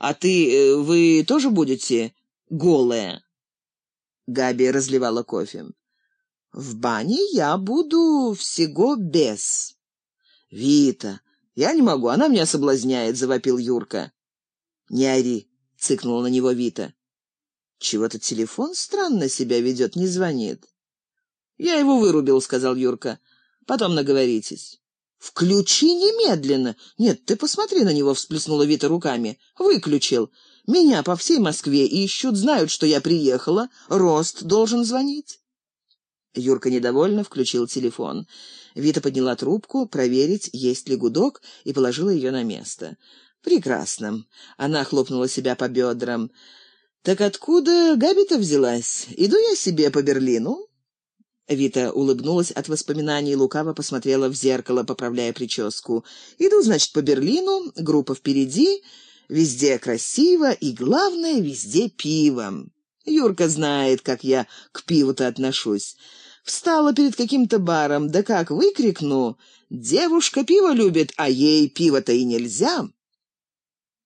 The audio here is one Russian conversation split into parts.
А ты, э, вы тоже будете голая?» Габи разливала кофе. «В бане я буду всего без». «Вита, я не могу, она меня соблазняет», — завопил Юрка. «Не ори», — цыкнула на него Вита. «Чего-то телефон странно себя ведет, не звонит». «Я его вырубил», — сказал Юрка. «Потом наговоритесь». «Включи немедленно!» «Нет, ты посмотри на него», — всплеснула Вита руками. «Выключил. Меня по всей Москве ищут, знают, что я приехала. Рост должен звонить». Юрка недовольно включил телефон. Вита подняла трубку, проверить, есть ли гудок, и положила ее на место. «Прекрасно». Она хлопнула себя по бедрам. «Так откуда Габи-то взялась? Иду я себе по Берлину?» Вита улыбнулась от воспоминаний, лукаво посмотрела в зеркало, поправляя прическу. «Иду, значит, по Берлину, группа впереди, везде красиво и, главное, везде пиво. Юрка знает, как я к пиву-то отношусь. Встала перед каким-то баром, да как выкрикну, девушка пиво любит, а ей пиво-то и нельзя».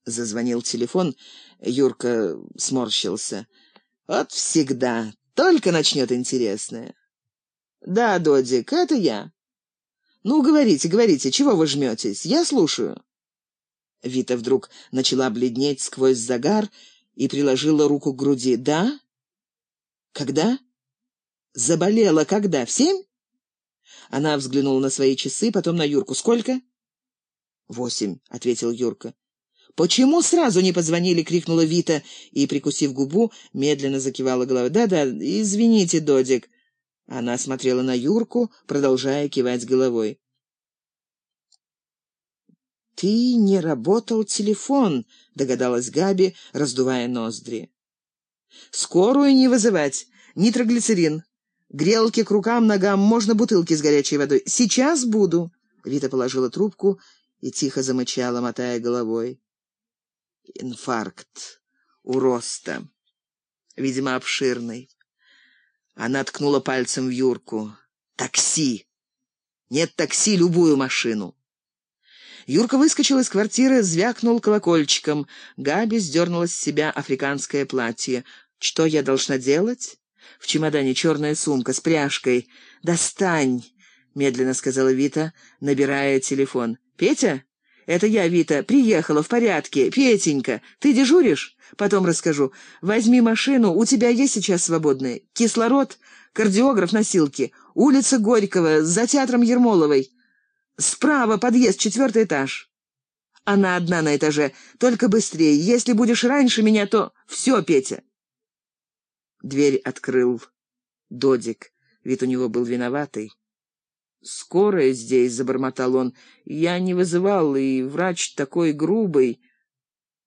Зазвонил телефон, Юрка сморщился. «Вот всегда, только начнет интересное». «Да, Додик, это я». «Ну, говорите, говорите, чего вы жметесь? Я слушаю». Вита вдруг начала бледнеть сквозь загар и приложила руку к груди. «Да? Когда?» «Заболела когда? В семь?» Она взглянула на свои часы, потом на Юрку. «Сколько?» «Восемь», — ответил Юрка. «Почему сразу не позвонили?» — крикнула Вита и, прикусив губу, медленно закивала головой. «Да-да, извините, Додик. Она смотрела на Юрку, продолжая кивать головой. «Ты не работал телефон», — догадалась Габи, раздувая ноздри. «Скорую не вызывать. Нитроглицерин. Грелки к рукам, ногам, можно бутылки с горячей водой. Сейчас буду». Вита положила трубку и тихо замычала, мотая головой. Инфаркт у роста. Видимо, обширный. Она ткнула пальцем в Юрку. «Такси! Нет такси, любую машину!» Юрка выскочил из квартиры, звякнул колокольчиком. Габи сдернула с себя африканское платье. «Что я должна делать?» «В чемодане черная сумка с пряжкой. Достань!» — медленно сказала Вита, набирая телефон. «Петя?» «Это я, Вита. Приехала, в порядке. Петенька, ты дежуришь?» «Потом расскажу. Возьми машину, у тебя есть сейчас свободные. Кислород, кардиограф, носилки. Улица Горького, за театром Ермоловой. Справа подъезд, четвертый этаж». «Она одна на этаже. Только быстрее. Если будешь раньше меня, то... Все, Петя». Дверь открыл Додик. Вид у него был виноватый. «Скорая здесь», — забормотал он. «Я не вызывал, и врач такой грубый».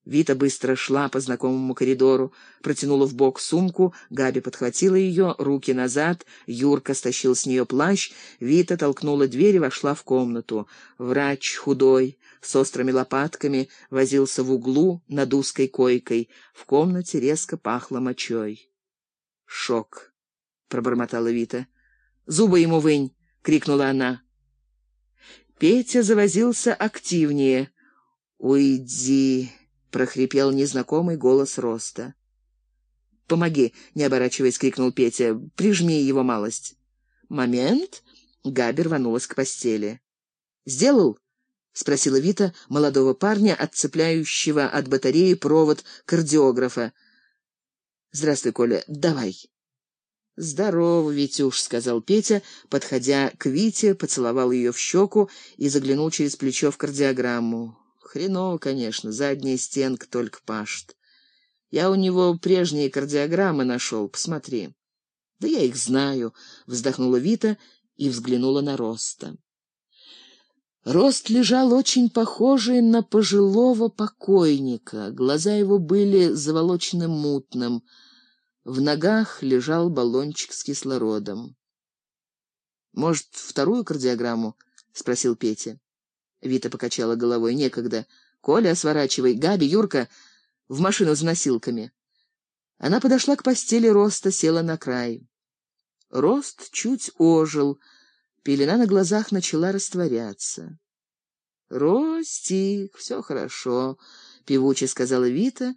Вита быстро шла по знакомому коридору, протянула в бок сумку, Габи подхватила ее, руки назад, Юрка стащил с нее плащ, Вита толкнула дверь и вошла в комнату. Врач, худой, с острыми лопатками, возился в углу над узкой койкой. В комнате резко пахло мочой. «Шок», — пробормотала Вита. «Зубы ему вынь!» Крикнула она. Петя завозился активнее. «Уйди!» — прохрипел незнакомый голос Роста. «Помоги!» — не оборачиваясь, крикнул Петя. «Прижми его малость!» «Момент!» — Габи рванулась к постели. «Сделал?» — спросила Вита молодого парня, отцепляющего от батареи провод кардиографа. «Здравствуй, Коля. Давай!» «Здорово, Витюш», — сказал Петя, подходя к Вите, поцеловал ее в щеку и заглянул через плечо в кардиограмму. «Хреново, конечно, задняя стенка только пашет. Я у него прежние кардиограммы нашел, посмотри». «Да я их знаю», — вздохнула Вита и взглянула на Роста. Рост лежал очень похожий на пожилого покойника. Глаза его были заволочены мутным — в ногах лежал баллончик с кислородом. «Может, вторую кардиограмму?» — спросил Петя. Вита покачала головой. «Некогда. Коля, сворачивай. Габи, Юрка, в машину с носилками». Она подошла к постели Роста, села на край. Рост чуть ожил, пелена на глазах начала растворяться. «Ростик, все хорошо», певуче сказала Вита